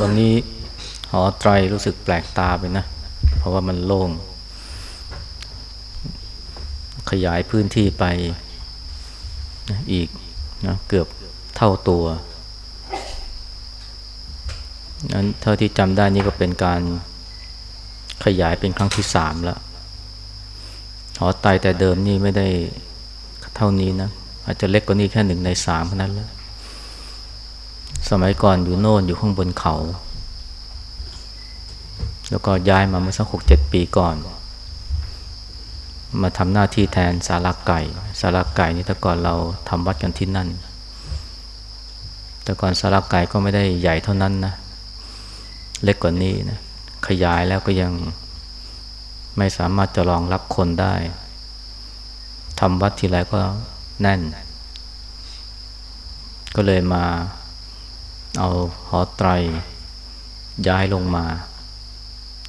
วันนี้หอไตรรู้สึกแปลกตาไปนะ เพราะว่ามันโล่ง ขยายพื้นที่ไปอีกนะเกือบเท่าตัวนั้นเท่าที่จำได้นี่ก็เป็นการขยายเป็นครั้งที่สามแล้ว หอไตแต่เดิมนี่ไม่ได้เท่านี้นะ อาจจะเล็กกว่านี้แค่หนึ่งในสามเท่านั้นแล้ว สมัยก่อนอยู่โน่นอยู่ข้างบนเขา แล้วก็ย้ายมาเมื่อสักหกเจ็ดปีก่อน มาทำหน้าที่แทนสาราไก่สาราไก่นี่แต่ก่อนเราทำวัดกันที่นั่น แต่ก่อนสาราไก่ก็ไม่ได้ใหญ่เท่านั้นนะเล็กกว่านี้นะขยายแล้วก็ยังไม่สามารถจะรองรับคนได้ทำวัดทีไรก็แน่น ก็เลยมา เอาหอไตร ย้ายลงมา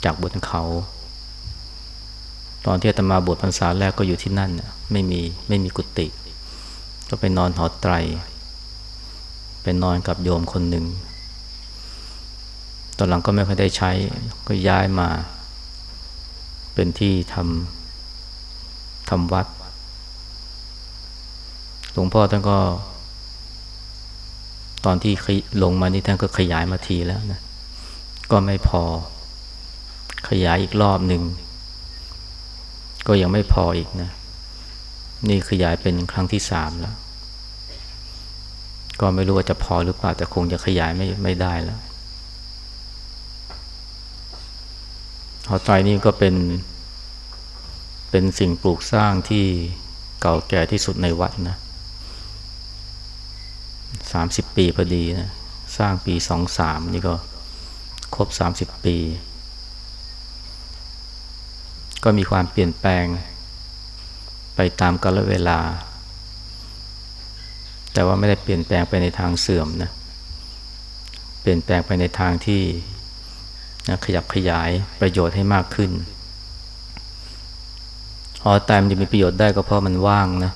จากบนเขา ตอนที่อาตมาบวชพรรษาแรกก็อยู่ที่นั่นไม่มีไม่มีกุฏิก็ไปนอนหอไตรไปนอนกับโยมคนหนึ่ง ตอนหลังก็ไม่ค่อยได้ใช้ ก็ย้ายมา เป็นที่ทำทำวัด หลวงพ่อท่านก็ ตอนที่ลงมานี่ท่านก็ขยายมาทีแล้วนะ ก็ไม่พอ ขยายอีกรอบหนึ่ง ก็ยังไม่พออีกนะ นี่ขยายเป็นครั้งที่สามแล้ว ก็ไม่รู้ว่าจะพอหรือเปล่า แต่คงจะขยายไม่ไม่ได้แล้วหอไตนี่ก็เป็น เป็นสิ่งปลูกสร้างที่เก่าแก่ที่สุดในวัดนะ สามสิบปีพอดีนะสร้างปีสองสามนี่ก็ครบสามสิบปี ก็มีความเปลี่ยนแปลงไปตามกาลเวลา แต่ว่าไม่ได้เปลี่ยนแปลงไปในทางเสื่อมนะเปลี่ยนแปลงไปในทางที่นะขยับขยายประโยชน์ให้มากขึ้นหอไตมันจะมีประโยชน์ได้ก็เพราะมันว่างนะ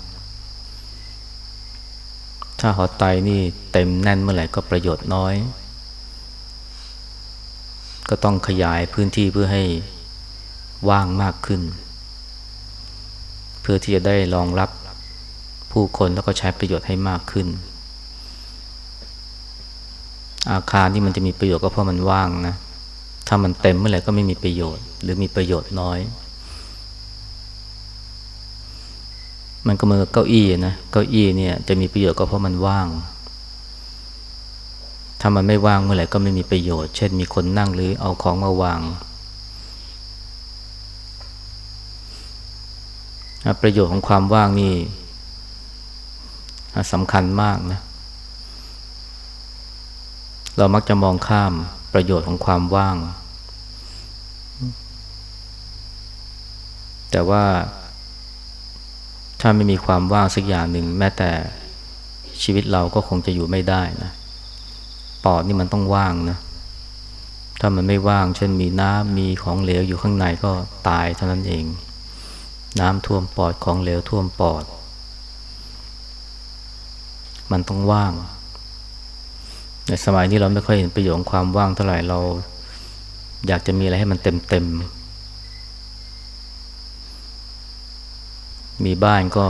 ถ้าหอไตนี่เต็มแน่นเมื่อไหร่ก็ประโยชน์น้อย ก็ต้องขยายพื้นที่เพื่อให้ว่างมากขึ้น เพื่อที่จะได้รองรับผู้คนแล้วก็ใช้ประโยชน์ให้มากขึ้น อาคารที่มันจะมีประโยชน์ก็เพราะมันว่างนะ ถ้ามันเต็มเมื่อไหร่ก็ไม่มีประโยชน์ หรือมีประโยชน์น้อย มันก็เหมือนเก้าอี้นะเก้าอี้เนี่ยจะมีประโยชน์ก็เพราะมันว่าง ถ้ามันไม่ว่างเมื่อไหร่ก็ไม่มีประโยชน์ เช่นมีคนนั่งหรือเอาของมาวาง ประโยชน์ของความว่างนี่สำคัญมากนะ เรามักจะมองข้ามประโยชน์ของความว่าง แต่ว่า ถ้าไม่มีความว่างสักอย่างหนึ่ง แม้แต่ชีวิตเราก็คงจะอยู่ไม่ได้นะปอดนี่มันต้องว่างนะ ถ้ามันไม่ว่าง เช่นมีน้ำมีของเหลวอยู่ข้างในก็ตายเท่านั้นเอง น้ำท่วมปอดของเหลวท่วมปอด มันต้องว่าง ในสมัยนี้เราไม่ค่อยเห็นประโยชน์ความว่างเท่าไหร่เรา อยากจะมีอะไรให้มันเต็มเต็ม มีบ้านก็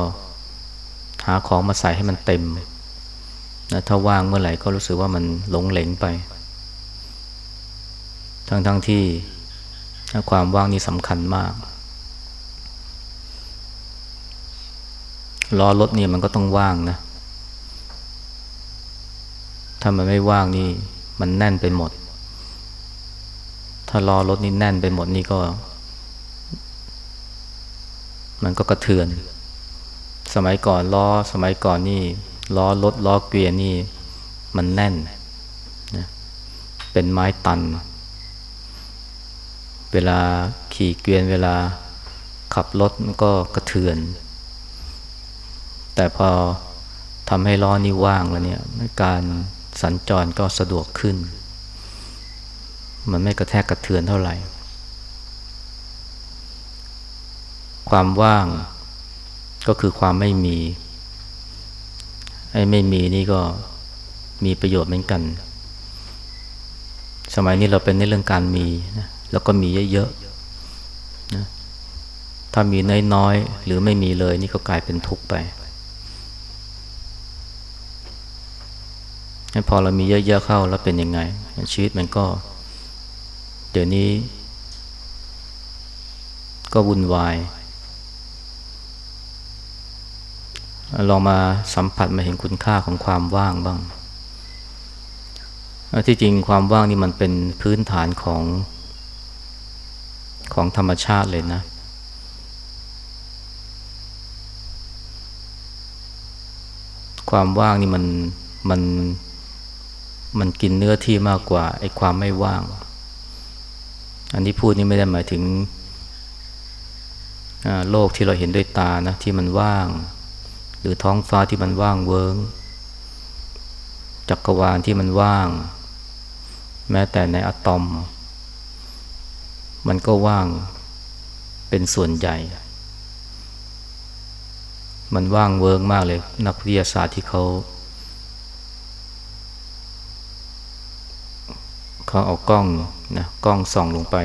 หาของมาใส่ให้มันเต็มนะถ้าว่างเมื่อไหร่ก็รู้สึกว่ามันหลงเหลงไป ทั้งทั้งที่ความว่างนี่สำคัญมากล้อรถเนี่ยมันก็ต้องว่างนะ ถ้ามันไม่ว่างนี่มันแน่นไปหมด ถ้ารอรถนี่แน่นไปหมดนี่ก็ มันก็กระเทือน สมัยก่อนล้อสมัยก่อนนี่ล้อรถล้อเกวียนนี่มันแน่นนะเป็นไม้ตัน เวลาขี่เกวียนเวลาขับรถมันก็กระเทือน แต่พอทำให้ล้อนี่ว่างแล้วเนี่ยการสัญจรก็สะดวกขึ้น มันไม่กระแทกกระเทือนเท่าไหร่ ความว่างก็คือความไม่มีไอ้ไม่มีนี่ก็มีประโยชน์เหมือนกัน สมัยนี้เราเป็นในเรื่องการมีนะแล้วก็มีเยอะๆนะถ้ามีน้อยๆหรือไม่มีเลยนี่ก็กลายเป็นทุกข์ไปพอเรามีเยอะๆเข้าแล้วเป็นยังไง ชีวิตมันก็ เดี๋ยวนี้ ก็วุ่นวาย ลองมาสัมผัสมาเห็นคุณค่าของความว่างบ้าง ที่จริงความว่างนี่มันเป็นพื้นฐานของของธรรมชาติเลยนะ ความว่างนี่มันมันมันกินเนื้อที่มากกว่าไอ้ความไม่ว่าง อันนี้พูดนี่ไม่ได้หมายถึงโลกที่เราเห็นด้วยตานะที่มันว่าง หรือท้องฟ้าที่มันว่างเวิงจักรวาลที่มันว่าง แม้แต่ในอะตอม มันก็ว่างเป็นส่วนใหญ่ มันว่างเวิงมากเลย นักวิทยาศาสตร์ที่เขาเขาเอากล้องนะกล้องส่องลงไป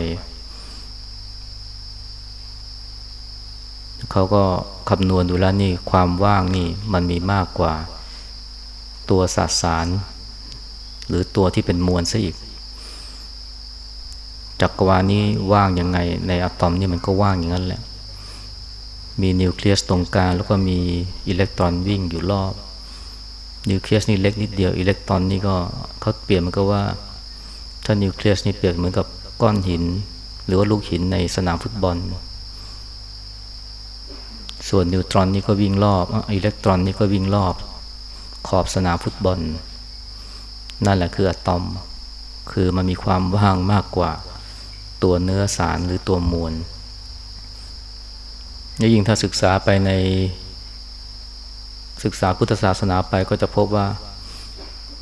เขาก็คำนวณดูแล้วนี่ความว่างนี่มันมีมากกว่า ตัวสสาร หรือตัวที่เป็นมวลซะอีก จักรวาลนี้ว่างยังไง ในอะตอมนี่มันก็ว่างอย่างนั้นแหละ มีนิวเคลียสตรงกลางแล้วก็มีอิเล็กตรอนวิ่งอยู่รอบ นิวเคลียสนี่เล็กนิดเดียวอิเล็กตรอนนี่ก็เขาเปลี่ยนมันก็ว่า ถ้านิวเคลียสนี่เปรียบเหมือนกับก้อนหิน หรือว่าลูกหินในสนามฟุตบอล ส่วนนิวตรอนนี่ก็วิ่งรอบอิเล็กตรอนนี่ก็วิ่งรอบ ขอบสนามฟุตบอล นั่นแหละคืออะตอม คือมันมีความว่างมากกว่า ตัวเนื้อสารหรือตัวมวลยิ่งถ้าศึกษาไปใน ศึกษาพุทธศาสนาไปก็จะพบว่า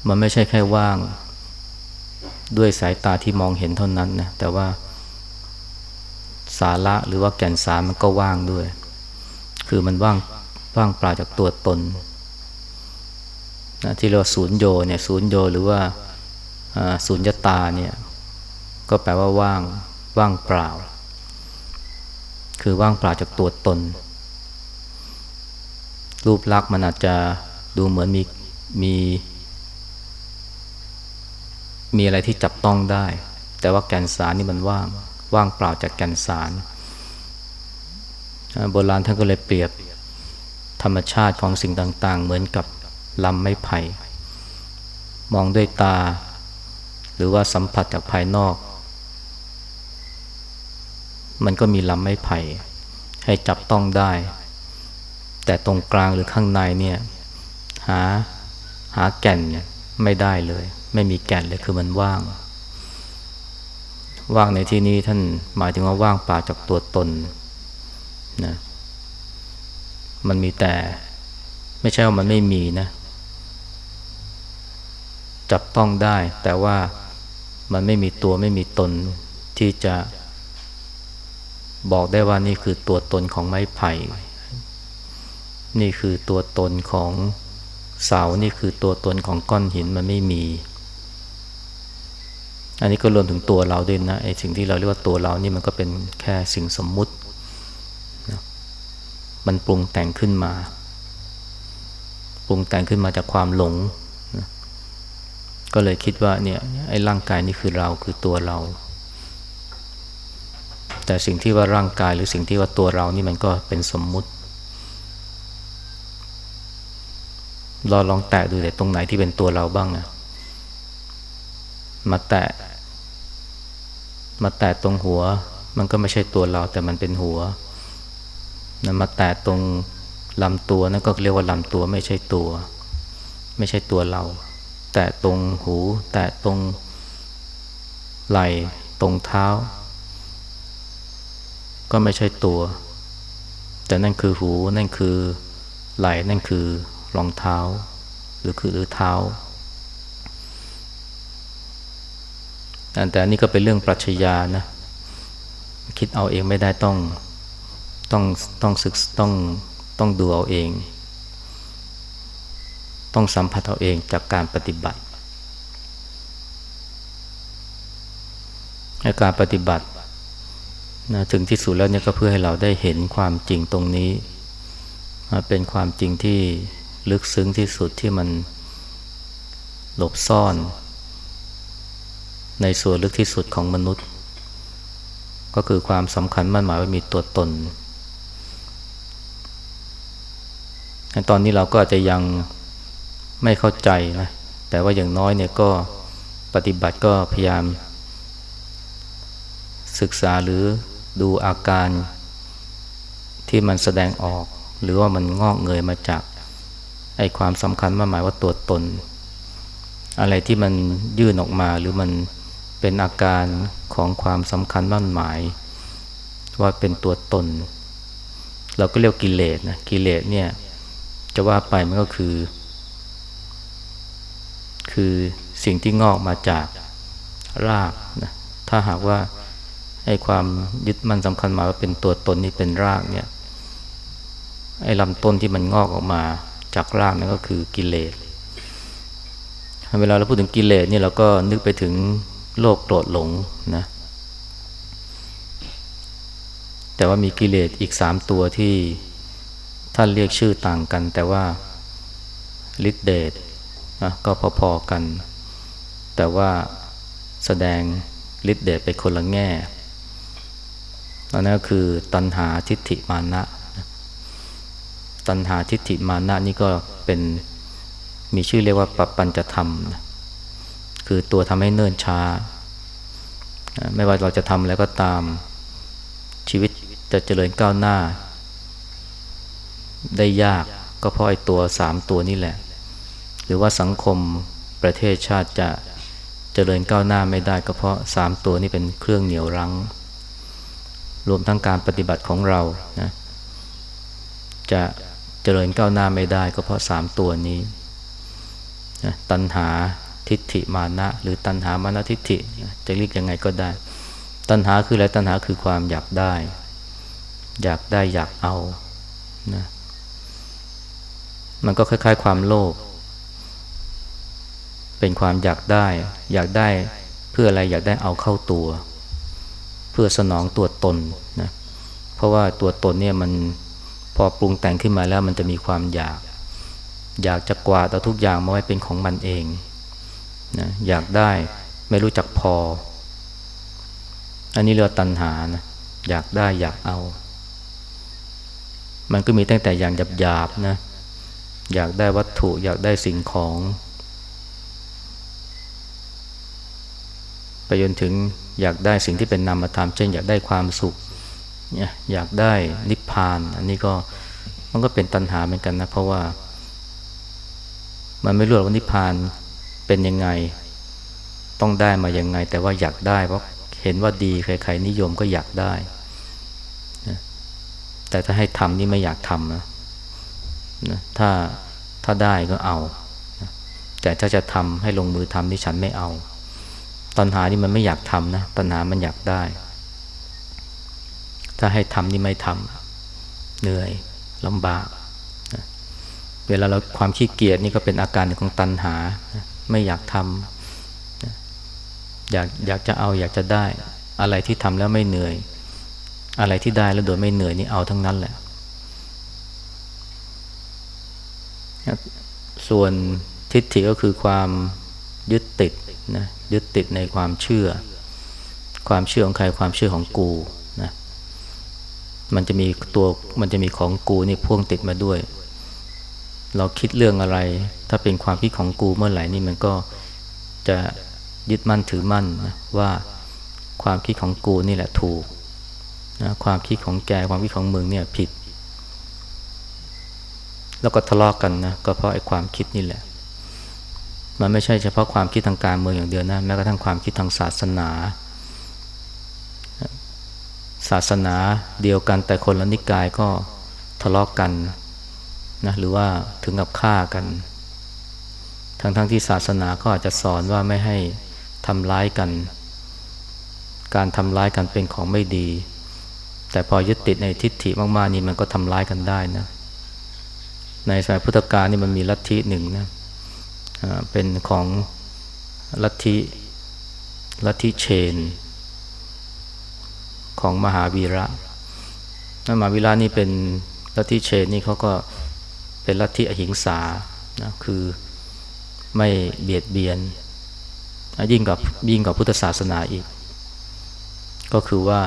มันไม่ใช่แค่ว่าง ด้วยสายตาที่มองเห็นเท่านั้นนะแต่ว่าสาระหรือว่าแก่นสารมันก็ว่างด้วย คือมันว่างว่างเปล่าจากตัวตนนะที่เราศูนย์โยเนี่ยศูนย์โยหรือว่าศูนย์ยตาเนี่ยก็แปลว่าว่างว่างเปล่า คือว่างเปล่าจากตัวตน รูปลักษณ์มันอาจจะดูเหมือนมีมีมีอะไรที่จับต้องได้ แต่ว่าแกนสารนี่มันว่าง ว่างเปล่าจากแกนสาร โบราณท่านก็เลยเปรียบธรรมชาติของสิ่งต่างๆ เหมือนกับลำไม้ไผ่ มองด้วยตา หรือว่าสัมผัสจากภายนอก มันก็มีลำไม้ไผ่ ให้จับต้องได้ แต่ตรงกลางหรือข้างในเนี่ยหาหาแก่นไม่ได้เลย ไม่มีแก่นเลยคือมันว่าง ว่างในที่นี้ท่านหมายถึงว่าว่างเปล่าจากตัวตน นะมันมีแต่ไม่ใช่ว่ามันไม่มีนะ จับต้องได้ แต่ว่ามันไม่มีตัวไม่มีตนที่จะบอกได้ว่านี่คือตัวตนของไม้ไผ่ นี่คือตัวตนของเสา นี่คือตัวตนของก้อนหินมันไม่มี อันนี้ก็รวมถึงตัวเราด้วยนะไอ้สิ่งที่เราเรียกว่าตัวเรานี่มันก็เป็นแค่สิ่งสมมุติ มันปรุงแต่งขึ้นมา ปรุงแต่งขึ้นมาจากความหลงนะก็เลยคิดว่าเนี่ยไอ้ร่างกายนี่คือเราคือตัวเรา แต่สิ่งที่ว่าร่างกายหรือสิ่งที่ว่าตัวเรานี่มันก็เป็นสมมุติเราลองแตะดูแต่ตรงไหนที่เป็นตัวเราบ้างนะมาแตะ มาแตะตรงหัว มันก็ไม่ใช่ตัวเราแต่มันเป็นหัว นะมาแตะตรงลำตัวนั่นก็เรียกว่าลำตัวไม่ใช่ตัว ไม่ใช่ตัวเรา แตะตรงหู แตะตรงไหล่ตรงเท้า ก็ไม่ใช่ตัว แต่นั่นคือหูนั่นคือไหล่นั่นคือรองเท้า หรือคือหรือเท้าแต่อันนี้ก็เป็นเรื่องปรัชญานะ คิดเอาเองไม่ได้ต้อง ต้องต้องศึกต้องต้องดูเอาเอง ต้องสัมผัสเอาเองจากการปฏิบัติการปฏิบัตินะถึงที่สุดแล้วเนี่ยก็เพื่อให้เราได้เห็นความจริงตรงนี้ เป็นความจริงที่ลึกซึ้งที่สุดที่มันหลบซ่อน ในส่วนลึกที่สุดของมนุษย์ ก็คือความสำคัญมั่นหมายว่ามีตัวตน ตอนนี้เราก็อาจจะยังไม่เข้าใจนะแต่ว่าอย่างน้อยเนี่ยก็ปฏิบัติก็พยายาม ศึกษาหรือดูอาการที่มันแสดงออก หรือว่ามันงอกเงยมาจากไอ้ความสำคัญมาหมายว่าตัวตน อะไรที่มันยื่นออกมาหรือมันเป็นอาการของความสำคัญมั่นหมาย ว่าเป็นตัวตน เราก็เรียกกิเลสนะกิเลสเนี่ย จะว่าไปมันก็คือ คือสิ่งที่งอกมาจากรากนะถ้าหากว่าไอ้ความยึดมั่นสำคัญมาว่าเป็นตัวตนนี่เป็นรากเนี่ยไอ้ลำต้นที่มันงอกออกมาจากรากนั่นก็คือกิเลสเวลาเราพูดถึงกิเลสนี่เราก็นึกไปถึงโลภโกรธหลงนะแต่ว่ามีกิเลสอีกสามตัวที่ ท่านเรียกชื่อต่างกัน แต่ว่าฤทธิเดชนะก็พอๆกัน แต่ว่าแสดงฤทธิเดชไปคนละแง่นั่นก็คือตัณหาทิฏฐิมานะตัณหาทิฏฐิมานะนี่ก็เป็นมีชื่อเรียกว่าปปัญจธรรมนะคือตัวทำให้เนิ่นช้า ไม่ว่าเราจะทำอะไรก็ตามชีวิตจะเจริญก้าวหน้า ได้ยากก็เพราะไอ้ตัวสามตัวนี่แหละ หรือว่าสังคมประเทศชาติจะเจริญก้าวหน้าไม่ได้ก็เพราะสามตัวนี้เป็นเครื่องเหนียวรั้ง รวมทั้งการปฏิบัติของเรานะจะเจริญก้าวหน้าไม่ได้ก็เพราะสามตัวนี้นะตัณหาทิฏฐิมานะ หรือตัณหามานะทิฏฐิจะเรียกยังไงก็ได้ ตัณหาคืออะไรตัณหาคือความอยากได้ อยากได้อยากเอานะ มันก็คล้าย ๆ ความโลภเป็นความอยากได้ อยากได้เพื่ออะไรอยากได้เอาเข้าตัว เพื่อสนองตัวตนนะเพราะว่าตัวตนเนี่ยมันพอปรุงแต่งขึ้นมาแล้วมันจะมีความอยาก อยากจะกวาดเอาทุกอย่างมาไว้เป็นของมันเองนะอยากได้ไม่รู้จักพอ อันนี้เรียกตัณหานะอยากได้อยากเอา มันก็มีตั้งแต่อย่างหยาบๆนะ อยากได้วัตถุอยากได้สิ่งของไปจนถึงอยากได้สิ่งที่เป็นนามธรรมเช่น อยากได้ความสุขเนี่ยอยากได้นิพพาน อันนี้ก็มันก็เป็นตัณหาเหมือนกันนะ เพราะว่า มันไม่รู้ว่านิพพานเป็นยังไง ต้องได้มายังไง แต่ว่าอยากได้เพราะเห็นว่าดีใครๆนิยมก็อยากได้แต่ถ้าให้ทำนี่ไม่อยากทำนะ นะถ้าถ้าได้ก็เอา แต่ถ้าจะทำให้ลงมือทำนี่ฉันไม่เอา ตัณหานี่มันไม่อยากทำนะ ตัณหามันอยากได้ ถ้าให้ทำนี่ไม่ทำเหนื่อยลำบากนะเวลาเราความขี้เกียจนี่ก็เป็นอาการของตัณหา ไม่อยากทำนะอยากอยากจะเอาอยากจะได้ อะไรที่ทำแล้วไม่เหนื่อย อะไรที่ได้แล้วโดยไม่เหนื่อยนี่เอาทั้งนั้นแหละ ส่วนทิฏฐิก็คือความยึดติดนะยึดติดในความเชื่อ ความเชื่อของใครความเชื่อของกูนะมันจะมีตัวมันจะมีของกูนี่พ่วงติดมาด้วย เราคิดเรื่องอะไร ถ้าเป็นความคิดของกูเมื่อไหร่นี่มันก็จะยึดมั่นถือมั่นนะว่าความคิดของกูนี่แหละถูกนะความคิดของแกความคิดของมึงเนี่ยผิด แล้วก็ทะเลาะกกันนะก็เพราะไอ้ความคิดนี่แหละ มันไม่ใช่เฉพาะความคิดทางการเมืองอย่างเดียวนะแม้กระทั่งความคิดทางศาสนา ศาสนาเดียวกันแต่คนละนิกายก็ทะเลาะกกันนะหรือว่าถึงกับฆ่ากัน ทั้งๆทที่ศาสนาก็อาจจะสอนว่าไม่ให้ทำร้ายกัน การทำร้ายกันเป็นของไม่ดี แต่พอยึดติดในทิฏฐิมากๆนี่มันก็ทำร้ายกันได้นะ ในสมัยพุทธกาลนี่มันมีลัทธิหนึ่งนะเป็นของลัทธิลัทธิเชน ของมหาวีระมหาวีระนี่เป็นลัทธิเชนนี่เขาก็เป็นลัทธิอหิงสานะคือไม่เบียดเบียน ยิ่งกับยิ่งกับพุทธศาสนาอีก ก็คือว่า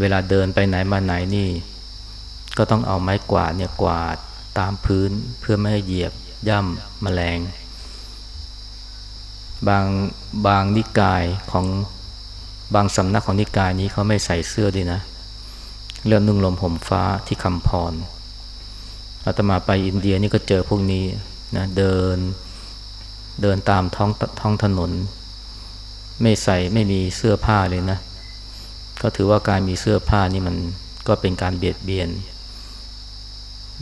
เวลาเดินไปไหนมาไหนนี่ ก็ต้องเอาไม้กวาดเนี่ยกวาด ตามพื้นเพื่อไม่ให้เหยียบย่ำแมลง บางบางนิกายของบางสำนักของนิกายนี้เขาไม่ใส่เสื้อด้วยนะ เรื่องนุ่งลมห่มฟ้าที่คำพรอาตมาไปอินเดียนี่ก็เจอพวกนี้นะเดินเดินตามท้องท้องถนน ไม่ใส่ไม่มีเสื้อผ้าเลยนะ ก็ถือว่าการมีเสื้อผ้านี่มันก็เป็นการเบียดเบียน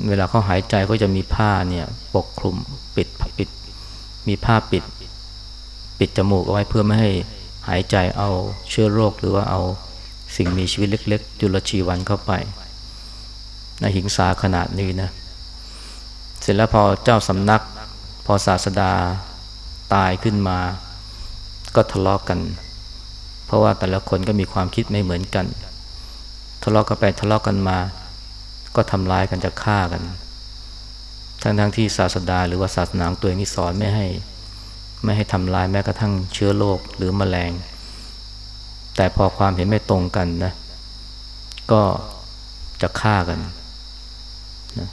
เวลาเขาหายใจก็จะมีผ้าเนี่ยปกคลุมปิดปิด มีผ้าปิด ปิดจมูกเอาไว้เพื่อไม่ให้หายใจเอาเชื้อโรคหรือว่าเอาสิ่งมีชีวิตเล็ก ๆ จุลชีวันเข้าไปนะหิงสาขนาดนี้นะ เสร็จแล้วพอเจ้าสำนัก พอศาสดาตายขึ้นมา ก็ทะเลาะกกัน เพราะว่าแต่ละคนก็มีความคิดไม่เหมือนกัน ทะเลาะกกันไปทะเลาะกกันมา ก็ทำร้ายกันจะฆ่ากัน ทั้งทั้งที่ศาสดาหรือว่าศาสนาตัวเองนี่สอนไม่ให้ ไม่ให้ทำร้ายแม้กระทั่งเชื้อโรคหรือมแมลง แต่พอความเห็นไม่ตรงกันนะ ก็จะฆ่ากันนะ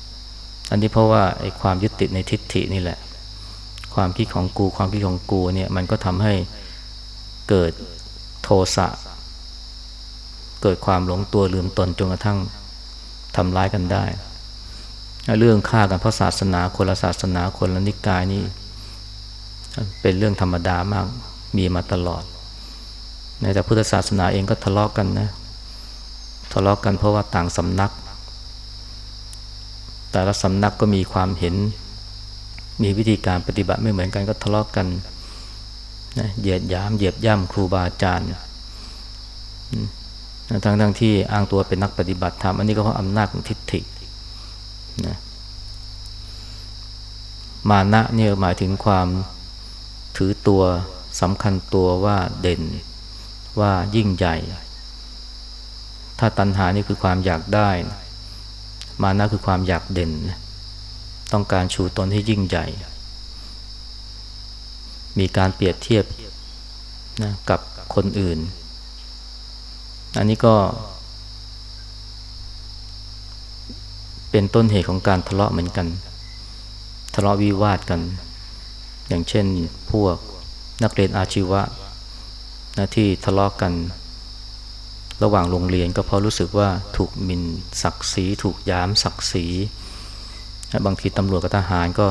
อันนี้เพราะว่าไอ้ความยึดติดในทิฏฐินี่แหละ ความคิดของกูความคิดของกูเนี่ยมันก็ทำให้เกิดโทสะเกิดความหลงตัวลืมตนจนกระทั่ง ทำร้ายกันได้ เรื่องฆ่ากันเพราะศาสนาคนละศาสนาคนละนิกายนี่เป็นเรื่องธรรมดามากมีมาตลอด ในแต่พุทธศาสนาเองก็ทะเลาะกกันนะ ทะเลาะกกันเพราะว่าต่างสำนัก แต่ละสำนักก็มีความเห็น มีวิธีการปฏิบัติไม่เหมือนกันก็ทะเลาะกกันนะเหยียดยามเหยียบย่ำครูบาอาจารย์ ทั้งทั้งที่อ้างตัวเป็นนักปฏิบัติธรรมอันนี้ก็เพราะอำนาจของทิฏฐินะมานะเนี่ยหมายถึงความถือตัวสำคัญตัวว่าเด่นว่ายิ่งใหญ่ ถ้าตัณหานี่คือความอยากได้ มานะคือความอยากเด่น ต้องการชูตนให้ยิ่งใหญ่ มีการเปรียบเทียบนะกับคนอื่น อันนี้ก็เป็นต้นเหตุของการทะเลาะเหมือนกัน ทะเลาะวิวาทกัน อย่างเช่นพวกนักเรียนอาชีวะนะที่ทะเลาะกกัน ระหว่างโรงเรียนก็เพราะรู้สึกว่าถูกมินศักดิ์ศรีถูกยามศักดิ์ศรีบางทีตำรวจกับทหารก็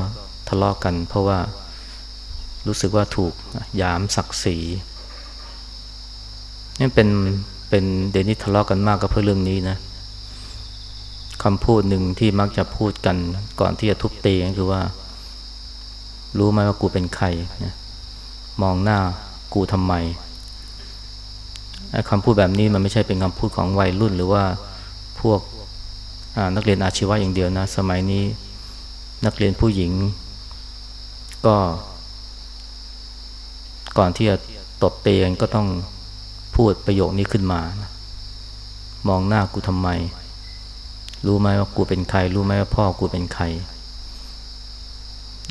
ทะเลาะกกัน เพราะว่ารู้สึกว่าถูกยามศักดิ์ศรีนี่เป็น เป็นเดนนี้ทะเลาะกกันมากก็เพราะเรื่องนี้นะคำพูดหนึ่งที่มักจะพูดกันก่อนที่จะทุบตีก็คือว่า รู้ไหมว่ากูเป็นใครนะมองหน้ากูทำไมคำพูดแบบนี้มันไม่ใช่เป็นคำพูดของวัยรุ่น หรือว่าพวกนักเรียนอาชีวะอย่างเดียวนะ สมัยนี้นักเรียนผู้หญิง ก็ ก่อนที่จะตบเตียงก็ต้อง พูดประโยคนี้ขึ้นมานะมองหน้ากูทำไม รู้ไหมว่ากูเป็นใคร รู้ไหมว่าพ่อกูเป็นใคร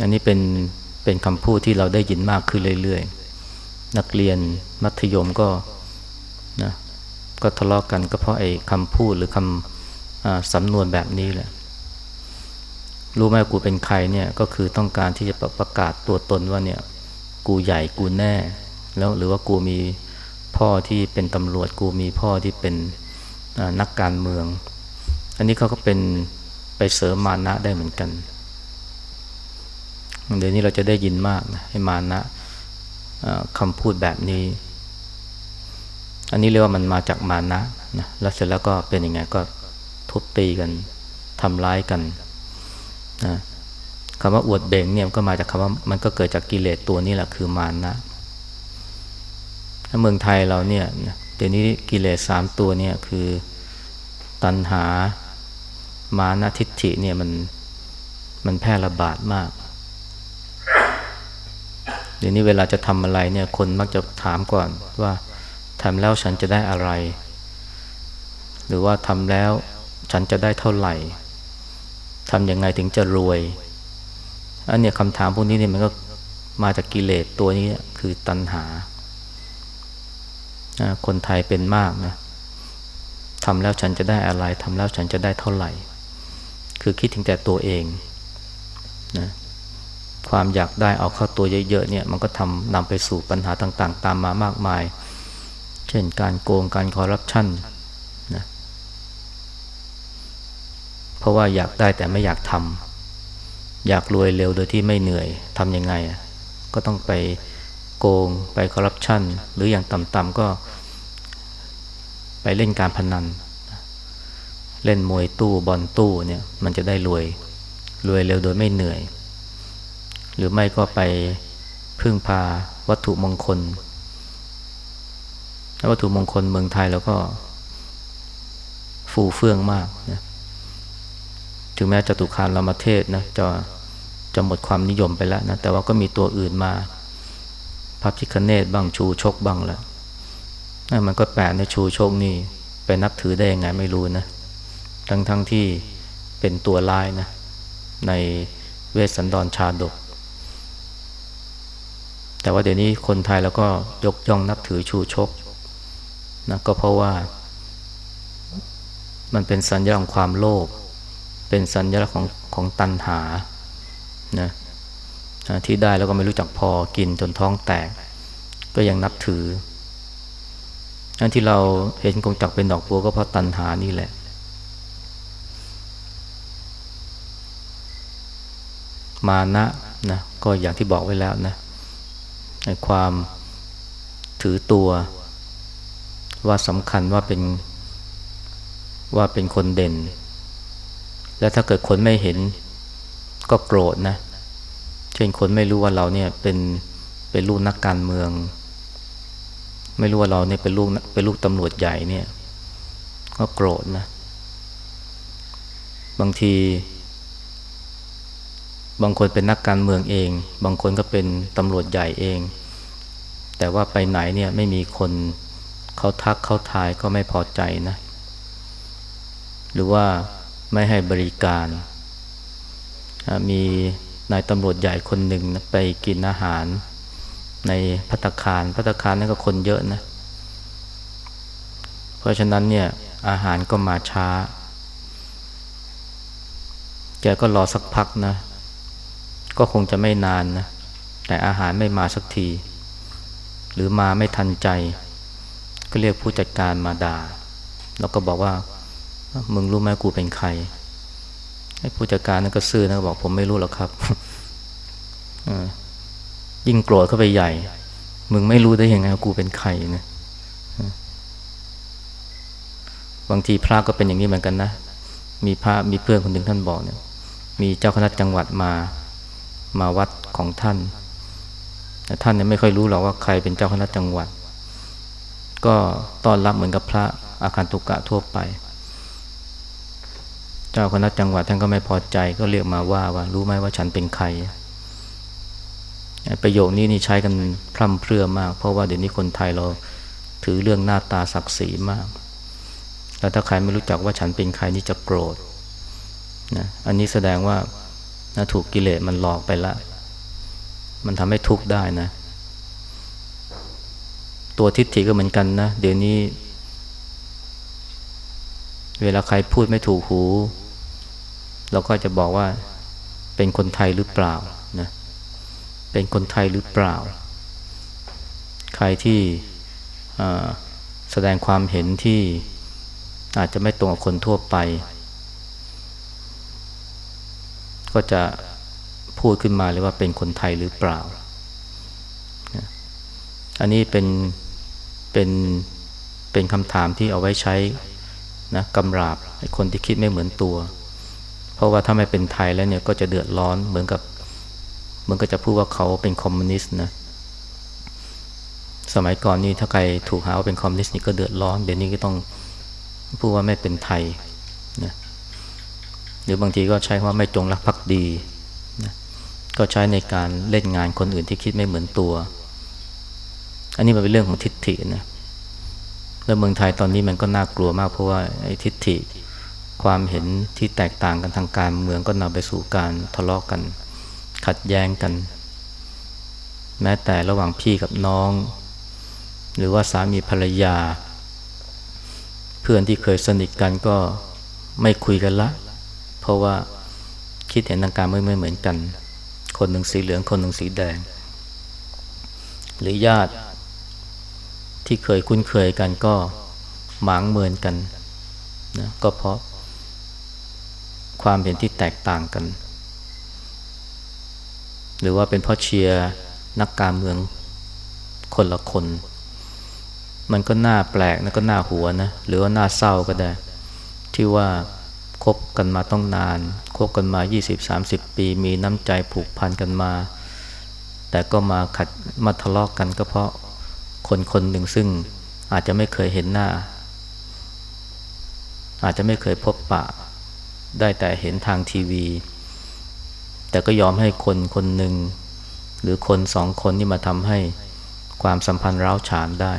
อันนี้เป็นเป็นคำพูดที่เราได้ยินมากขึ้นเรื่อยๆ นักเรียนมัธยมก็นะก็ทะเลาะกกันก็เพราะไอ้คำพูดหรือคำสำนวนแบบนี้แหละ รู้ไหมกูเป็นใครเนี่ยก็คือต้องการที่จะประกาศตัวตนว่าเนี่ย กูใหญ่กูแน่ แล้วหรือว่ากูมี พ่อที่เป็นตำรวจกูมีพ่อที่เป็นนักการเมือง อันนี้เขาก็เป็นไปเสริมมานะได้เหมือนกัน เดี๋ยวนี้เราจะได้ยินมากนะให้มานะคำพูดแบบนี้ อันนี้เรียกว่ามันมาจากมานะนะแล้วเสร็จแล้วก็เป็นยังไงก็ทุบตีกันทำร้ายกันนะคำว่าอวดเบ่งเนี่ยก็มาจากคำว่ามันก็เกิดจากกิเลสตัวนี้แหละคือมานะ เมืองไทยเราเนี่ยเดี๋ยวนี้กิเลสสามตัวเนี่ยคือตัณหามานะทิฏฐิเนี่ยมันมันแพร่ระบาดมาก เดี๋ยวนี้เวลาจะทำอะไรเนี่ยคนมักจะถามก่อนว่าทำแล้วฉันจะได้อะไร หรือว่าทำแล้วฉันจะได้เท่าไหร่ทำยังไงถึงจะรวย อันเนี้ยคำถามพวกนี้เนี่ยมันก็มาจากกิเลสตัวนี้คือตัณหา คนไทยเป็นมากนะทำแล้วฉันจะได้อะไรทำแล้วฉันจะได้เท่าไหร่ คือคิดถึงแต่ตัวเองนะความอยากได้เอาเข้าตัวเยอะๆเนี่ยมันก็ทำนำไปสู่ปัญหาต่างๆ ตามมามากมาย เช่นการโกงการคอร์รัปชันนะเพราะว่าอยากได้แต่ไม่อยากทำอยากรวยเร็วโดยที่ไม่เหนื่อยทำยังไง ก็ต้องไป โกง ไปคอร์รัปชันหรืออย่างต่ำๆก็ไปเล่นการพนัน เล่นมวยตู้บอลตู้เนี่ยมันจะได้รวยรวยเร็วโดยไม่เหนื่อย หรือไม่ก็ไปพึ่งพาวัตถุมงคลวัตถุมงคลเมืองไทยแล้วก็ฟูเฟื่องมากนะถึงแม้จตุคารรามเทศนะจะจะหมดความนิยมไปแล้วนะแต่ว่าก็มีตัวอื่นมา พระพิคเนตบ้างชูชกบ้างแล้วนั่นมันก็แปลกในชูชกนี่ไปนับถือได้ยังไงไม่รู้นะ ทั้งทั้งที่เป็นตัวลายนะ ในเวสสันดรชาดก แต่ว่าเดี๋ยวนี้คนไทยแล้วก็ยกย่องนับถือชูชกนะก็เพราะว่า มันเป็นสัญญาของความโลภเป็นสัญญาของของตัณหานะ ที่ได้แล้วก็ไม่รู้จักพอกินจนท้องแตก ก็ยังนับถืออันที่เราเห็นกงจักเป็นดอกบัวก็เพราะตัณหานี่แหละ มานะนะก็อย่างที่บอกไว้แล้วนะในความถือตัว ว่าสำคัญว่าเป็นว่าเป็นคนเด่น และถ้าเกิดคนไม่เห็นก็โกรธนะ เช่นคนไม่รู้ว่าเราเนี่ยเป็นเป็นลูกนักการเมือง ไม่รู้ว่าเราเนี่ยเป็นลูกเป็นลูกตำรวจใหญ่เนี่ย ก็โกรธนะ บางที บางคนเป็นนักการเมืองเอง บางคนก็เป็นตำรวจใหญ่เอง แต่ว่าไปไหนเนี่ยไม่มีคนเขาทักเขาทายก็ไม่พอใจนะ หรือว่าไม่ให้บริการ มี นายตำรวจใหญ่คนหนึ่งนะไปกินอาหาร ในพัตคารพัตคารนั่นก็คนเยอะนะ เพราะฉะนั้นเนี่ยอาหารก็มาช้า แกก็รอสักพักนะ ก็คงจะไม่นานนะ แต่อาหารไม่มาสักที หรือมาไม่ทันใจ ก็เรียกผู้จัดการมาด่า แล้วก็บอกว่า มึงรู้ไหมกูเป็นใคร ผู้จัดการนั่นก็ซื่อนะบอกผมไม่รู้หรอกครับยิ่งโกรธเข้าไปใหญ่ มึงไม่รู้ได้ยังไงกูเป็นใครนะบางทีพระก็เป็นอย่างนี้เหมือนกันนะ มีพระมีเพื่อนคนหนึ่งท่านบอกเนี่ย มีเจ้าคณะจังหวัดมา มาวัดของท่าน แต่ท่านเนี่ยไม่ค่อยรู้หรอกว่าใครเป็นเจ้าคณะจังหวัด ก็ต้อนรับเหมือนกับพระอาคารตุกกะทั่วไป จ้าคณะจังหวัดท่านก็ไม่พอใจก็เรียกมาว่าว่ารู้ไหมว่าฉันเป็นใคร ประโยคนี้นี่ใช้กันพร่ำเพรื่อมาก เพราะว่าเดี๋ยวนี้คนไทยเราถือเรื่องหน้าตาศักดิ์ศรีมาก แล้วถ้าใครไม่รู้จักว่าฉันเป็นใครนี่จะโกรธนะอันนี้แสดงว่านะถูกกิเลสมันหลอกไปละ มันทำให้ทุกข์ได้นะ ตัวทิฏฐิก็เหมือนกันนะ เดี๋ยวนี้ เวลาใครพูดไม่ถูกหู เราก็จะบอกว่าเป็นคนไทยหรือเปล่านะเป็นคนไทยหรือเปล่า ใครที่แสดงความเห็นที่อาจจะไม่ตรงกับคนทั่วไป ก็จะพูดขึ้นมาเลยว่าเป็นคนไทยหรือเปล่า อันนี้เป็นเป็นเป็นคำถามที่เอาไว้ใช้นะกำราบคนที่คิดไม่เหมือนตัว เพราะว่าถ้าไม่เป็นไทยแล้วเนี่ยก็จะเดือดร้อนเหมือนกับเหมือนก็จะพูดว่าเขาเป็นคอมมิวนิสต์นะสมัยก่อนนี่ถ้าใครถูกหาว่าเป็นคอมมิวนิสต์นี่ก็เดือดร้อน เดี๋ยวนี้ก็ต้องพูดว่าไม่เป็นไทยนะหรือบางทีก็ใช้ว่าไม่จงรักภักดีนะก็ใช้ในการเล่นงานคนอื่นที่คิดไม่เหมือนตัว อันนี้มันเป็นเรื่องของทิฏฐินะแล้วเมืองไทยตอนนี้มันก็น่ากลัวมากเพราะว่าไอ้ทิฏฐิ ความเห็นที่แตกต่างกันทางการเมืองก็นำไปสู่การทะเลาะกกัน ขัดแย้งกัน แม้แต่ระหว่างพี่กับน้อง หรือว่าสามีภรรยา เพื่อนที่เคยสนิทกันก็ไม่คุยกันละ เพราะว่าคิดเห็นทางการไม่เหมือนกัน คนหนึ่งสีเหลืองคนหนึ่งสีแดง หรือญาติที่เคยคุ้นเคยกันก็หมางเมินกันนะก็เพราะ ความเห็นที่แตกต่างกัน หรือว่าเป็นเพราะเชียร์นักการเมืองคนละคน มันก็น่าแปลกนะก็น่าหัวนะหรือว่าน่าเศร้าก็ได้ ที่ว่าคบกันมาต้องนานคบกันมา 20-30 ปี มีน้ำใจผูกพันกันมา แต่ก็มาขัดมาทะเลาะกกันก็เพราะคนคนหนึ่งซึ่งอาจจะไม่เคยเห็นหน้า อาจจะไม่เคยพบปะ ได้แต่เห็นทางทีวี แต่ก็ยอมให้คนคนหนึ่ง หรือคนสองคนนี่มาทำให้ความสัมพันธ์ร้าวฉานได้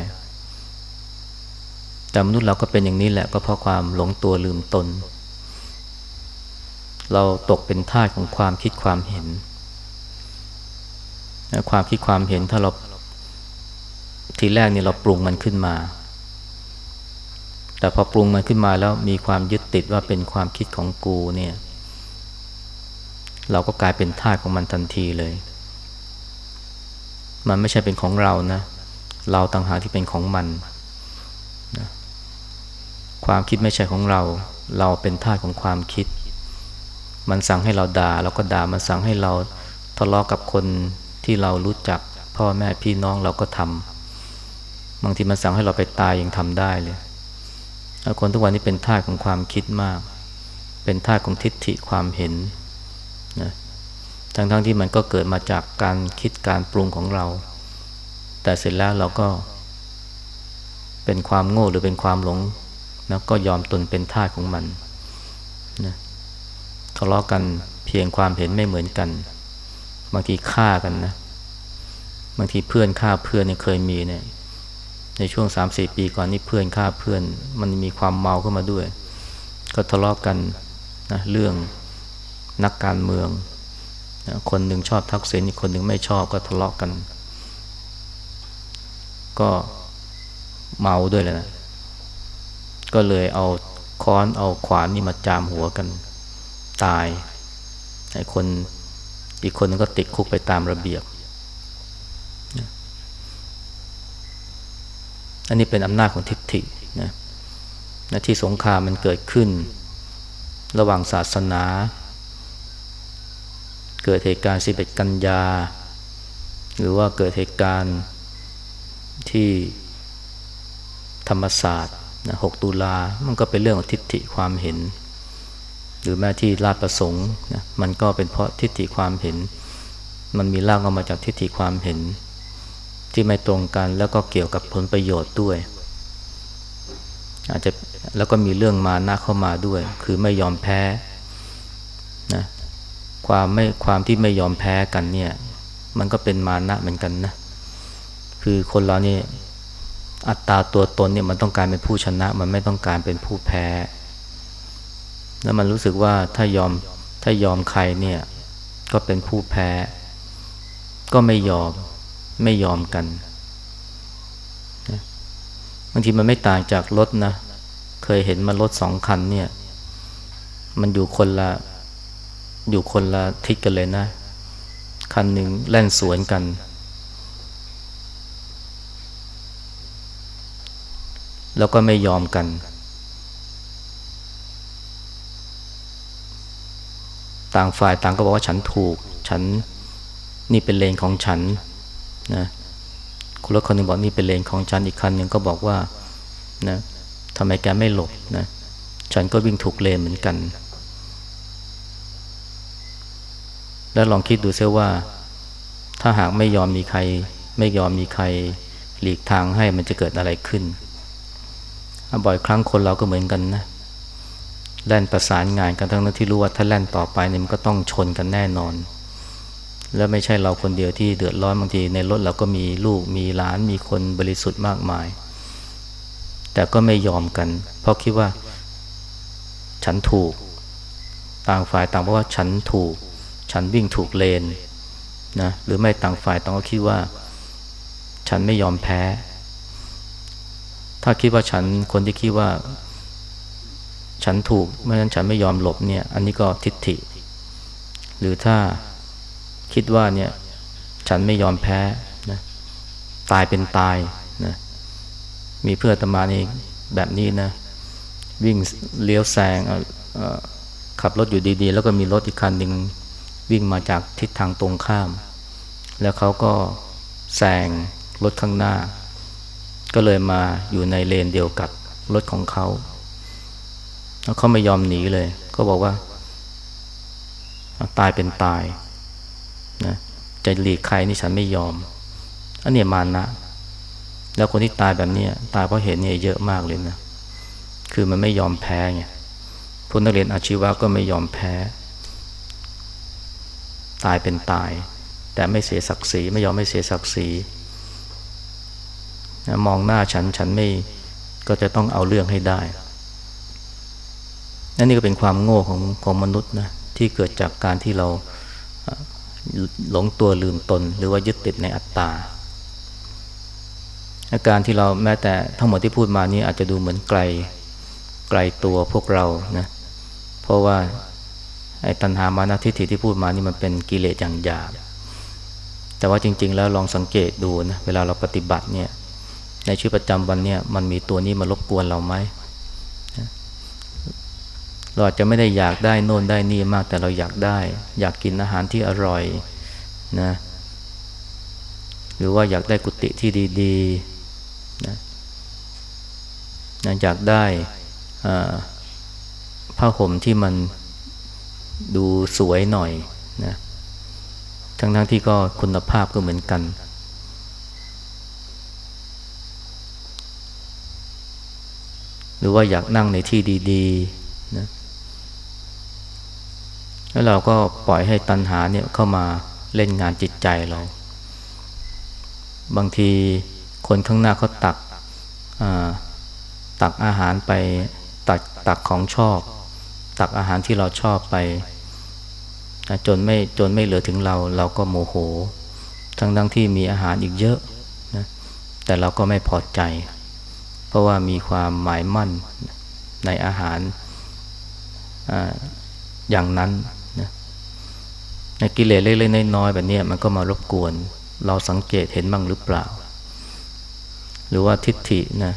แต่มนุษย์เราก็เป็นอย่างนี้แหละก็เพราะความหลงตัวลืมตน เราตกเป็นทาสของความคิดความเห็น ความคิดความเห็นถ้าเราทีแรกนี่เราปรุงมันขึ้นมา แต่พอปรุงมันขึ้นมาแล้วมีความยึดติดว่าเป็นความคิดของกูเนี่ย เราก็กลายเป็นทาสของมันทันทีเลย มันไม่ใช่เป็นของเรานะ เราต่างหากที่เป็นของมันนะความคิดไม่ใช่ของเรา เราเป็นทาสของความคิด มันสั่งให้เราด่าเราก็ด่า มันสั่งให้เราทะเลาะกับคนที่เรารู้จักพ่อแม่พี่น้องเราก็ทำบางทีมันสั่งให้เราไปตายยังทำได้เลย คนทุกวันนี้เป็นท่าของความคิดมาก เป็นท่าของทิฏฐิความเห็นนะทั้งๆทที่มันก็เกิดมาจากการคิดการปรุงของเรา แต่เสร็จแล้วเราก็ เป็นความโง่หรือเป็นความหลงนะก็ยอมตนเป็นท่าของมันนะทะเลาะกันเพียงความเห็นไม่เหมือนกัน บางทีฆ่ากันนะ บางทีเพื่อนฆ่าเพื่อนเนี่ยเคยมีเนี่ย ในช่วงสามสี่ปีก่อนนี่เพื่อนฆ่าเพื่อน มันมีความเมาเข้ามาด้วย ก็ทะเลาะกกันนะเรื่องนักการเมืองนะคนหนึ่งชอบทักษิณอีกคนหนึ่งไม่ชอบก็ทะเลาะกกัน ก็เมาด้วยแหละนะก็เลยเอาค้อนเอาขวานนี่มาจามหัวกันตายไอ้คนอีกคนนึงก็ติดคุกไปตามระเบียบ อันนี้เป็นอำนาจของทิฏฐินะนะที่สงครามมันเกิดขึ้น ระหว่างศาสนา เกิดเหตุการณ์สิบเอ็ดกันยา หรือว่าเกิดเหตุการณ์ที่ธรรมศาสตร์นะหกตุลา มันก็เป็นเรื่องของทิฏฐิความเห็น หรือแม้ที่ราชประสงค์นะมันก็เป็นเพราะทิฏฐิความเห็น มันมีรากออกมาจากทิฏฐิความเห็น ที่ไม่ตรงกันแล้วก็เกี่ยวกับผลประโยชน์ด้วย อาจจะแล้วก็มีเรื่องมานะเข้ามาด้วย คือไม่ยอมแพ้นะความไม่ความที่ไม่ยอมแพ้กันเนี่ย มันก็เป็นมานะเหมือนกันนะคือคนเรานี่อัตราตัวตนเนี่ยมันต้องการเป็นผู้ชนะ มันไม่ต้องการเป็นผู้แพ้ แล้วมันรู้สึกว่าถ้ายอมถ้ายอมใครเนี่ย ก็เป็นผู้แพ้ ก็ไม่ยอม ไม่ยอมกันบางทีมันไม่ต่างจากรถนะ เคยเห็นมารถสองคันเนี่ย มันอยู่คนละ อยู่คนละทิศกันเลยนะ คันหนึ่งแล่นสวนกัน แล้วก็ไม่ยอมกัน ต่างฝ่ายต่างก็บอกว่าฉันถูก ฉันนี่เป็นเลนของฉัน นะคุณรถคนหนึ่งบอกนี่เป็นเลนของฉันอีกคันหนึ่งก็บอกว่านะทำไมแกไม่หลบนะ ฉันก็วิ่งถูกเลนเหมือนกัน แล้วลองคิดดูเสียว่า ถ้าหากไม่ยอมมีใคร ไม่ยอมมีใครหลีกทางให้มันจะเกิดอะไรขึ้น บ่อยครั้งคนเราก็เหมือนกันนะแล่นประสานงานกันทั้งนั้นที่รู้ว่าถ้าแล่นต่อไปเนี่ยมันก็ต้องชนกันแน่นอน แล้วไม่ใช่เราคนเดียวที่เดือดร้อนบางทีในรถเราก็มีลูกมีหลานมีคนบริสุทธิ์มากมาย แต่ก็ไม่ยอมกัน เพราะคิดว่า ฉันถูก ต่างฝ่ายต่างเพราะว่าฉันถูก ฉันวิ่งถูกเลนนะหรือไม่ต่างฝ่ายต่างก็คิดว่า ฉันไม่ยอมแพ้ ถ้าคิดว่าฉันคนที่คิดว่า ฉันถูกไม่งั้นฉันไม่ยอมหลบเนี่ย อันนี้ก็ทิฏฐิ หรือถ้า คิดว่าเนี่ยฉันไม่ยอมแพ้นะตายเป็นตายนะมีเพื่อตมานี่แบบนี้นะ วิ่งเลี้ยวแซงขับรถอยู่ดีๆ แล้วก็มีรถอีกคันหนึ่งวิ่งมาจากทิศทางตรงข้าม แล้วเขาก็แซงรถข้างหน้า ก็เลยมาอยู่ในเลนเดียวกับรถของเขาแล้วเขาไม่ยอมหนีเลย ก็บอกว่า ตายเป็นตาย นะจะหลีกใครนี่ฉันไม่ยอม อันนี้มานะ แล้วคนที่ตายแบบนี้ตายเพราะเหตุนี้เยอะมากเลยนะ คือมันไม่ยอมแพ้ไงพวกนักเรียนอาชีวะก็ไม่ยอมแพ้ ตายเป็นตาย แต่ไม่เสียศักดิ์ศรีไม่ยอมไม่เสียศักดิ์ศรีมองหน้าฉันฉันไม่ก็จะต้องเอาเรื่องให้ได้นั่นนี่ก็เป็นความโง่ของของมนุษย์นะที่เกิดจากการที่เรา หลงตัวลืมตน หรือว่ายึดติดในอัตตาอาการที่เราแม้แต่ทั้งหมดที่พูดมานี้อาจจะดูเหมือนไกลไกลตัวพวกเรานะเพราะว่าไอ้ตัณหามานะทิฏฐิที่พูดมานี่มันเป็นกิเลสอย่างหยาบแต่ว่าจริง ๆ แล้วลองสังเกตดูนะเวลาเราปฏิบัติเนี่ยในชีวิตประจำวันเนี่ยมันมีตัวนี้มารบกวนเราไหม เราอาจจะไม่ได้อยากได้โน่นได้นี่มากแต่เราอยากได้ อยากกินอาหารที่อร่อยนะหรือว่าอยากได้กุฏิที่ดีๆนะอยากได้ผ้าห่มที่มันดูสวยหน่อยนะทั้งทั้งที่ก็คุณภาพก็เหมือนกัน หรือว่าอยากนั่งในที่ดี ๆ แล้วเราก็ปล่อยให้ตัณหาเนี่ยเข้ามาเล่นงานจิตใจเรา บางทีคนข้างหน้าเขาตักตักอาหารไปตักตักของชอบ ตักอาหารที่เราชอบไปจนไม่จนไม่เหลือถึงเรา เราก็โมโห ทั้งทั้งที่มีอาหารอีกเยอะนะแต่เราก็ไม่พอใจ เพราะว่ามีความหมายมั่นในอาหารออย่างนั้นใน กิเลสเล็กๆน้อยๆแบบนี้มันก็มารบกวน เราสังเกตเห็นบ้างหรือเปล่า หรือว่าทิฏฐินะ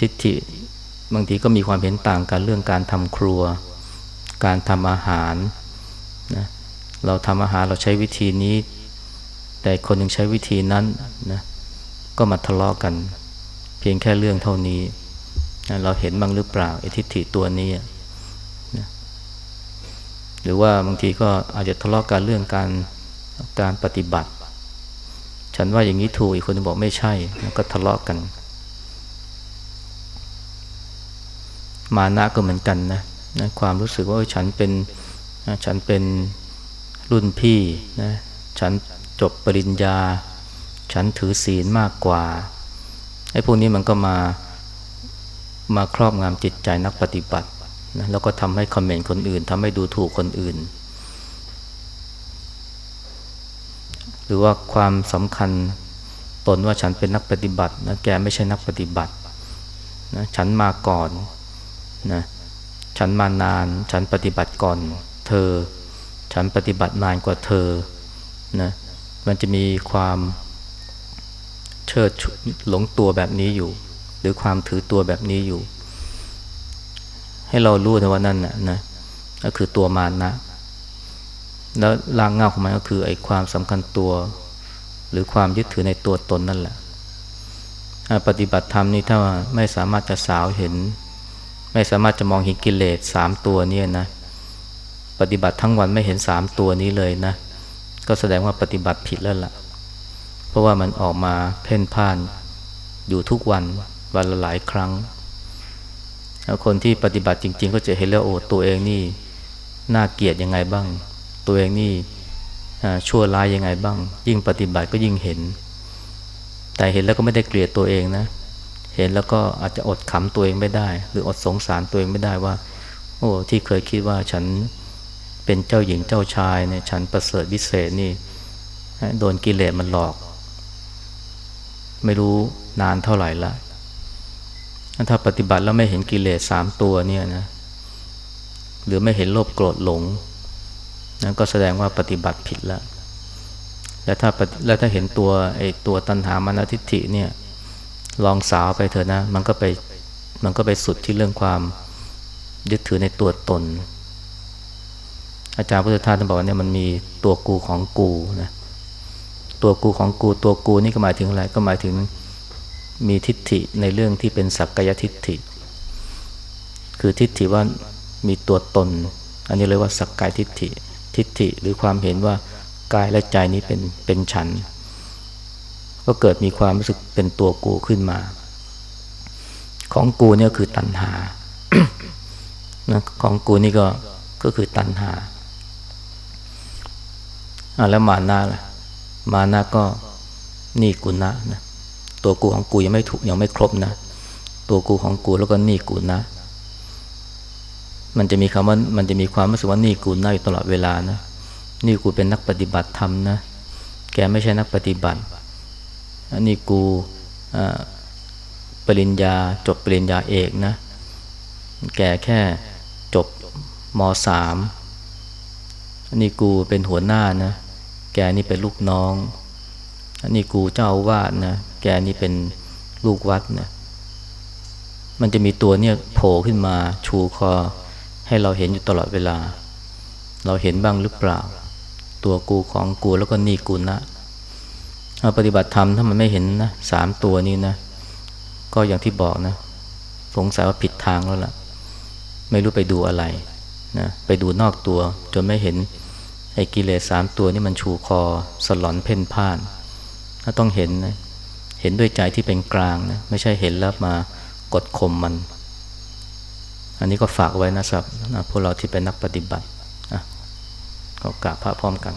ทิฏฐิบางทีก็มีความเห็นต่างกันเรื่องการทำครัว การทำอาหารนะเราทำอาหารเราใช้วิธีนี้ แต่คนหนึ่งใช้วิธีนั้นนะก็มาทะเลาะกัน เพียงแค่เรื่องเท่านี้นะเราเห็นบ้างหรือเปล่าไอ้ทิฏฐิตัวนี้ หรือว่าบางทีก็อาจจะทะเลาะกันเรื่องการการปฏิบัติ ฉันว่าอย่างนี้ถูกอีกคนบอกไม่ใช่แล้วก็ทะเลาะกัน มานะก็เหมือนกันนะนะความรู้สึกว่าฉันเป็นฉันเป็นรุ่นพี่นะฉันจบปริญญา ฉันถือศีลมากกว่าไอ้พวกนี้มันก็มามาครอบงำจิตใจนักปฏิบัติ นะแล้วก็ทำให้คอมเมนต์คนอื่นทำให้ดูถูกคนอื่น หรือว่าความสำคัญตนว่าฉันเป็นนักปฏิบัตินะแกไม่ใช่นักปฏิบัตินะฉันมาก่อนนะฉันมานาน ฉันปฏิบัติก่อน เธอ ฉันปฏิบัตินานกว่าเธอนะมันจะมีความเชิดหลงตัวแบบนี้อยู่ หรือความถือตัวแบบนี้อยู่ ให้เรารู้แต่ว่านั่นนะนะก็คือตัวมานะ แล้วรางเงาของมันก็คือไอ้ความสำคัญตัว หรือความยึดถือในตัวตนนั่นแหละปฏิบัติธรรมนี่ถ้าไม่สามารถจะสาวเห็น ไม่สามารถจะมองเห็นกิเลสสามตัวนี้นะ ปฏิบัติทั้งวันไม่เห็นสามตัวนี้เลยนะ ก็แสดงว่าปฏิบัติผิดแล้วละ่ะ เพราะว่ามันออกมาเพ่นพ่านอยู่ทุกวันวันละหลายครั้ง คนที่ปฏิบัติจริง ๆ ก็จะเห็นแล้วโอ้ตัวเองนี่น่าเกลียดยังไงบ้าง ตัวเองนี่ชั่วร้ายยังไงบ้าง ยิ่งปฏิบัติก็ยิ่งเห็น แต่เห็นแล้วก็ไม่ได้เกลียดตัวเองนะ เห็นแล้วก็อาจจะอดขำตัวเองไม่ได้ หรืออดสงสารตัวเองไม่ได้ว่า โอ้ที่เคยคิดว่าฉันเป็นเจ้าหญิงเจ้าชายเนี่ยฉันประเสริฐวิเศษนี่โดนกิเลสมันหลอก ไม่รู้นานเท่าไหร่ละ ถ้าปฏิบัติแล้วไม่เห็นกิเลสสามตัวเนี่ยนะหรือไม่เห็นโลภโกรธหลงนั่นก็แสดงว่าปฏิบัติผิดแล้ว และถ้าแล้วถ้าเห็นตัวไอ้ตัวตัณหามานาทิฏฐิเนี่ย ลองสาวไปเถอะนะ มันก็ไปมันก็ไปสุดที่เรื่องความยึดถือในตัวตน อาจารย์พุทธทาสท่านบอกว่าเนี่ยมันมีตัวกูของกูนะตัวกูของกูตัวกูนี่ก็หมายถึงอะไรก็หมายถึง มีทิฏฐิในเรื่องที่เป็นสักกายทิฏฐิ คือทิฏฐิว่ามีตัวตน อันนี้เรียกว่าสักกายทิฏฐิ ทิฏฐิหรือความเห็นว่ากายและใจนี้เป็นเป็นฉัน ก็เกิดมีความรู้สึกเป็นตัวกูขึ้นมา ของกูเนี่ยคือตัณหานะของกูนี่ก็ก็คือตัณหาอ่าแล้วมานะล่ะ มานะก็นี่กุณะนะ ตัวกูของกูยังไม่ถูกยังไม่ครบนะ ตัวกูของกูแล้วก็นี่กูนะ มันจะมีคำว่ามันจะมีความรู้สึกว่านี่กูนะอยู่ตลอดเวลานะ นี่กูเป็นนักปฏิบัติธรรมนะ แกไม่ใช่นักปฏิบัติอันนี้กูปริญญาจบปริญญาเอกนะ แกแค่จบมสามอันนี้กูเป็นหัวหน้านะ แกนี่เป็นลูกน้อง อันนี้กูเจ้าวาดนะ แกนี่เป็นลูกวัดนะมันจะมีตัวเนี่ยโผล่ขึ้นมาชูคอ ให้เราเห็นอยู่ตลอดเวลา เราเห็นบ้างหรือเปล่า ตัวกูของกูแล้วก็นี่กูนะเอาปฏิบัติธรรมถ้ามันไม่เห็นนะสามตัวนี้นะ ก็อย่างที่บอกนะสงสัยว่าผิดทางแล้วล่ะ ไม่รู้ไปดูอะไรนะไปดูนอกตัว จนไม่เห็นไอ้กิเลสสามตัวนี่มันชูคอสลอนเพ่นพ่าน ถ้าต้องเห็นนะ เห็นด้วยใจที่เป็นกลางนะไม่ใช่เห็นแล้วมากดข่มมัน อันนี้ก็ฝากไว้นะครับพวกเราที่เป็นนักปฏิบัติก็กราบพระพร้อมกัน